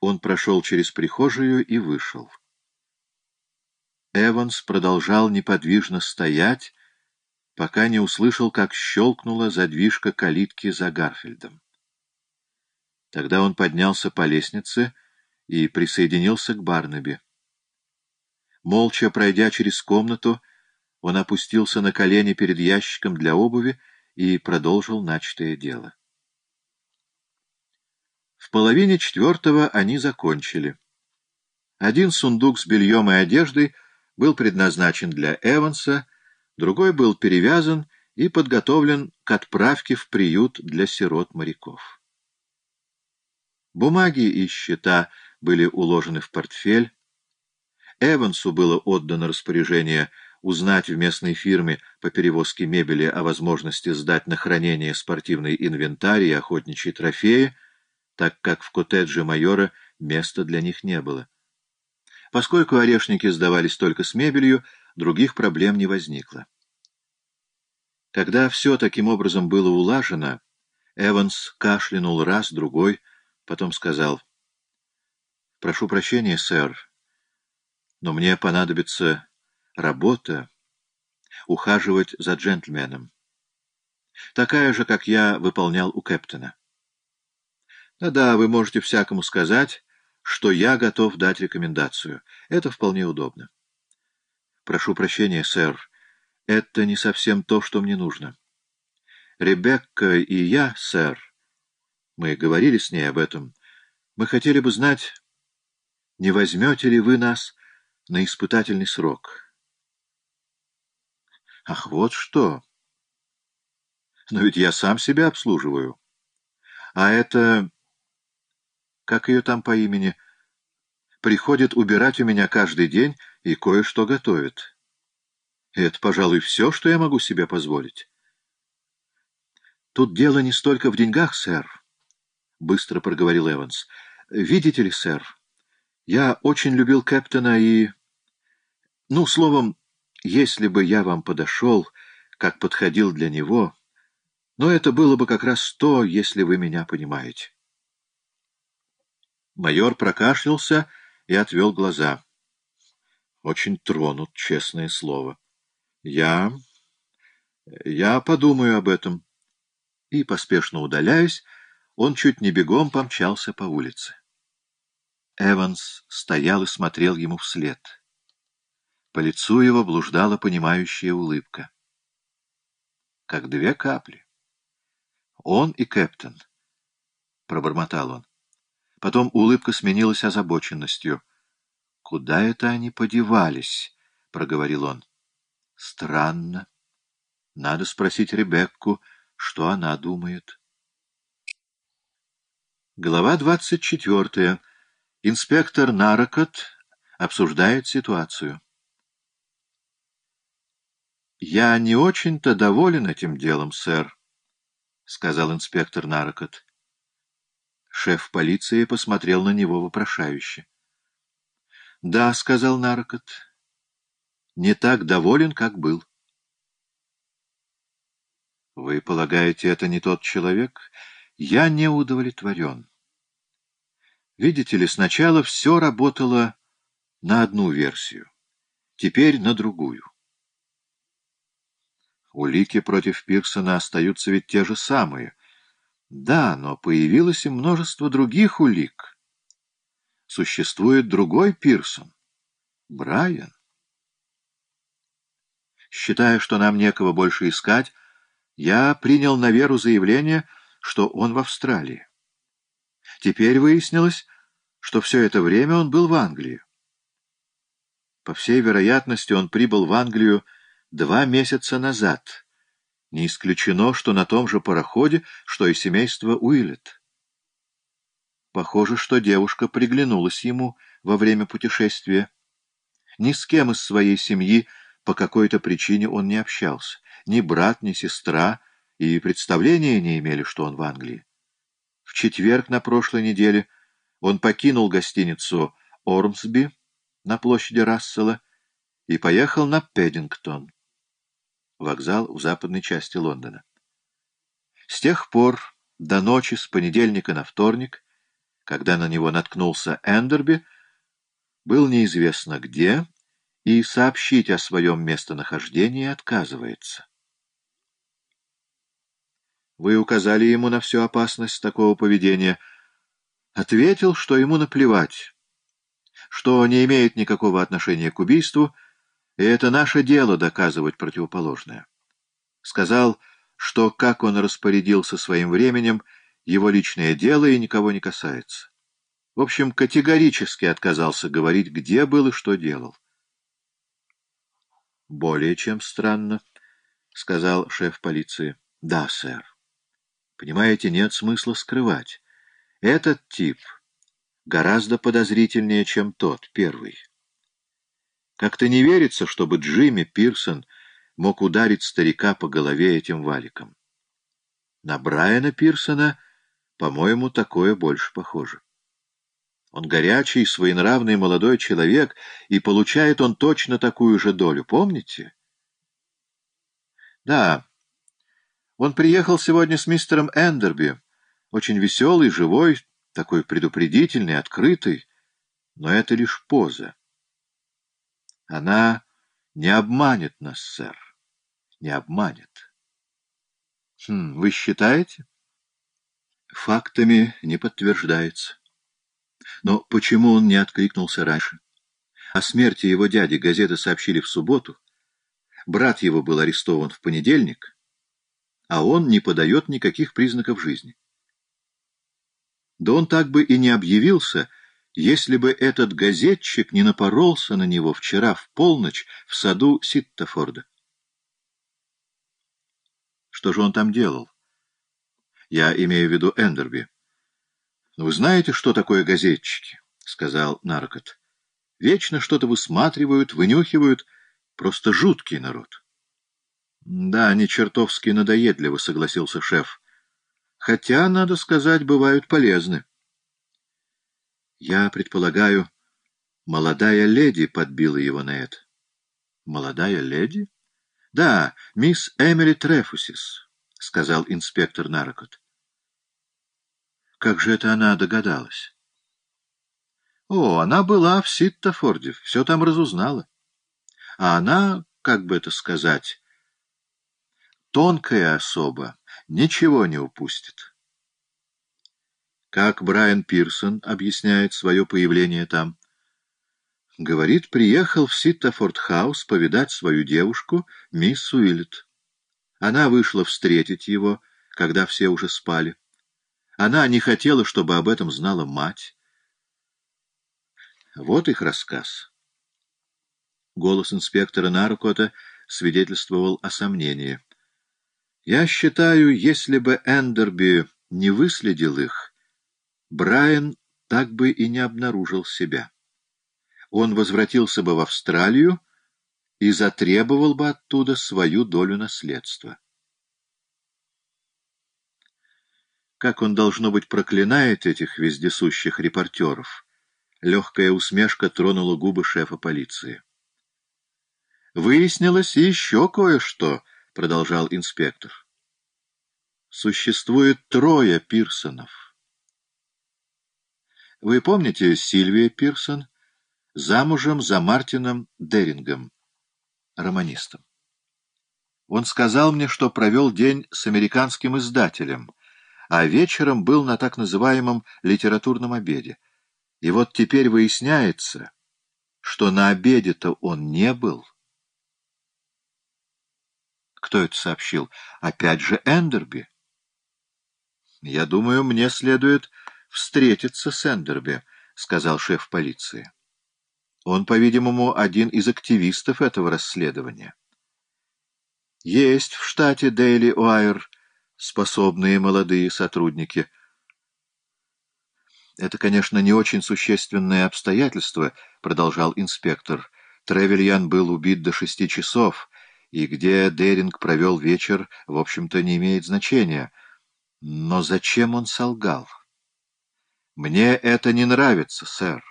Он прошел через прихожую и вышел. Эванс продолжал неподвижно стоять, пока не услышал, как щелкнула задвижка калитки за Гарфельдом. Тогда он поднялся по лестнице и присоединился к Барнаби. Молча пройдя через комнату, он опустился на колени перед ящиком для обуви и продолжил начатое дело. В половине четвертого они закончили. Один сундук с бельем и одеждой был предназначен для Эванса, другой был перевязан и подготовлен к отправке в приют для сирот-моряков. Бумаги и счета были уложены в портфель. Эвансу было отдано распоряжение узнать в местной фирме по перевозке мебели о возможности сдать на хранение спортивный инвентарь и охотничьи трофеи, так как в коттедже майора места для них не было. Поскольку орешники сдавались только с мебелью, других проблем не возникло. Когда все таким образом было улажено, Эванс кашлянул раз, другой, потом сказал, «Прошу прощения, сэр, но мне понадобится работа ухаживать за джентльменом. Такая же, как я выполнял у Кэптона. Да-да, вы можете всякому сказать, что я готов дать рекомендацию. Это вполне удобно. Прошу прощения, сэр, это не совсем то, что мне нужно. Ребекка и я, сэр, мы говорили с ней об этом, мы хотели бы знать, не возьмете ли вы нас на испытательный срок. Ах, вот что! Но ведь я сам себя обслуживаю. А это как ее там по имени, приходит убирать у меня каждый день и кое-что готовит. И это, пожалуй, все, что я могу себе позволить. Тут дело не столько в деньгах, сэр, — быстро проговорил Эванс. Видите ли, сэр, я очень любил Кэптона и... Ну, словом, если бы я вам подошел, как подходил для него, но это было бы как раз то, если вы меня понимаете. Майор прокашлялся и отвел глаза. Очень тронут, честное слово. Я... я подумаю об этом. И, поспешно удаляясь, он чуть не бегом помчался по улице. Эванс стоял и смотрел ему вслед. По лицу его блуждала понимающая улыбка. Как две капли. Он и Кэптон, — пробормотал он. Потом улыбка сменилась озабоченностью. «Куда это они подевались?» — проговорил он. «Странно. Надо спросить Ребекку, что она думает». Глава двадцать четвертая. Инспектор Нарокот обсуждает ситуацию. «Я не очень-то доволен этим делом, сэр», — сказал инспектор Нарокот. Шеф полиции посмотрел на него вопрошающе. — Да, — сказал Наркот, — не так доволен, как был. — Вы полагаете, это не тот человек? Я не удовлетворен. Видите ли, сначала все работало на одну версию, теперь на другую. Улики против Пирсона остаются ведь те же самые, да, но появилось и множество других улик. Существует другой Пирсон. Брайан. Считая, что нам некого больше искать, я принял на веру заявление, что он в Австралии. Теперь выяснилось, что все это время он был в Англии. По всей вероятности, он прибыл в Англию два месяца назад — не исключено, что на том же пароходе, что и семейство Уиллет. Похоже, что девушка приглянулась ему во время путешествия. Ни с кем из своей семьи по какой-то причине он не общался. Ни брат, ни сестра и представления не имели, что он в Англии. В четверг на прошлой неделе он покинул гостиницу Ормсби на площади Рассела и поехал на Педдингтон вокзал в западной части Лондона. С тех пор до ночи с понедельника на вторник, когда на него наткнулся Эндерби, был неизвестно где и сообщить о своем местонахождении отказывается. Вы указали ему на всю опасность такого поведения. Ответил, что ему наплевать, что не имеет никакого отношения к убийству, и это наше дело доказывать противоположное. Сказал, что как он распорядился своим временем, его личное дело и никого не касается. В общем, категорически отказался говорить, где был и что делал. «Более чем странно», — сказал шеф полиции. «Да, сэр. Понимаете, нет смысла скрывать. Этот тип гораздо подозрительнее, чем тот, первый. Как-то не верится, чтобы Джимми Пирсон мог ударить старика по голове этим валиком. На Брайана Пирсона, по-моему, такое больше похоже. Он горячий, своенравный молодой человек, и получает он точно такую же долю, помните? Да, он приехал сегодня с мистером Эндерби, очень веселый, живой, такой предупредительный, открытый, но это лишь поза. Она не обманет нас, сэр, не обманет. Хм, вы считаете? Фактами не подтверждается. Но почему он не откликнулся раньше? О смерти его дяди газеты сообщили в субботу. Брат его был арестован в понедельник, а он не подает никаких признаков жизни. Да он так бы и не объявился, если бы этот газетчик не напоролся на него вчера в полночь в саду Ситтофорда. Что же он там делал? Я имею в виду Эндерби. «Вы знаете, что такое газетчики?» — сказал Наркот. «Вечно что-то высматривают, вынюхивают. Просто жуткий народ». «Да, они чертовски надоедливо», — согласился шеф. «Хотя, надо сказать, бывают полезны». «Я предполагаю, молодая леди подбила его на это». «Молодая леди?» «Да, мисс Эмили Трефусис», — сказал инспектор Наркот. Как же это она догадалась? О, она была в Ситтофорде, все там разузнала. А она, как бы это сказать, тонкая особа, ничего не упустит. Как Брайан Пирсон объясняет свое появление там? Говорит, приехал в Ситтафорд-хаус повидать свою девушку, мисс Уиллет. Она вышла встретить его, когда все уже спали. Она не хотела, чтобы об этом знала мать. Вот их рассказ. Голос инспектора Наркота свидетельствовал о сомнении. Я считаю, если бы Эндерби не выследил их, Брайан так бы и не обнаружил себя. Он возвратился бы в Австралию и затребовал бы оттуда свою долю наследства. Как он, должно быть, проклинает этих вездесущих репортеров. Легкая усмешка тронула губы шефа полиции. «Выяснилось еще кое-что», — продолжал инспектор. «Существует трое Пирсонов. Вы помните Сильвия Пирсон, замужем за Мартином Дерингом, романистом? Он сказал мне, что провел день с американским издателем — а вечером был на так называемом литературном обеде. И вот теперь выясняется, что на обеде-то он не был. Кто это сообщил? Опять же Эндерби. Я думаю, мне следует встретиться с Эндерби, сказал шеф полиции. Он, по-видимому, один из активистов этого расследования. Есть в штате Дейли Уайр способные молодые сотрудники. «Это, конечно, не очень существенное обстоятельство», — продолжал инспектор. «Тревельян был убит до шести часов, и где Деринг провел вечер, в общем-то, не имеет значения. Но зачем он солгал?» «Мне это не нравится, сэр».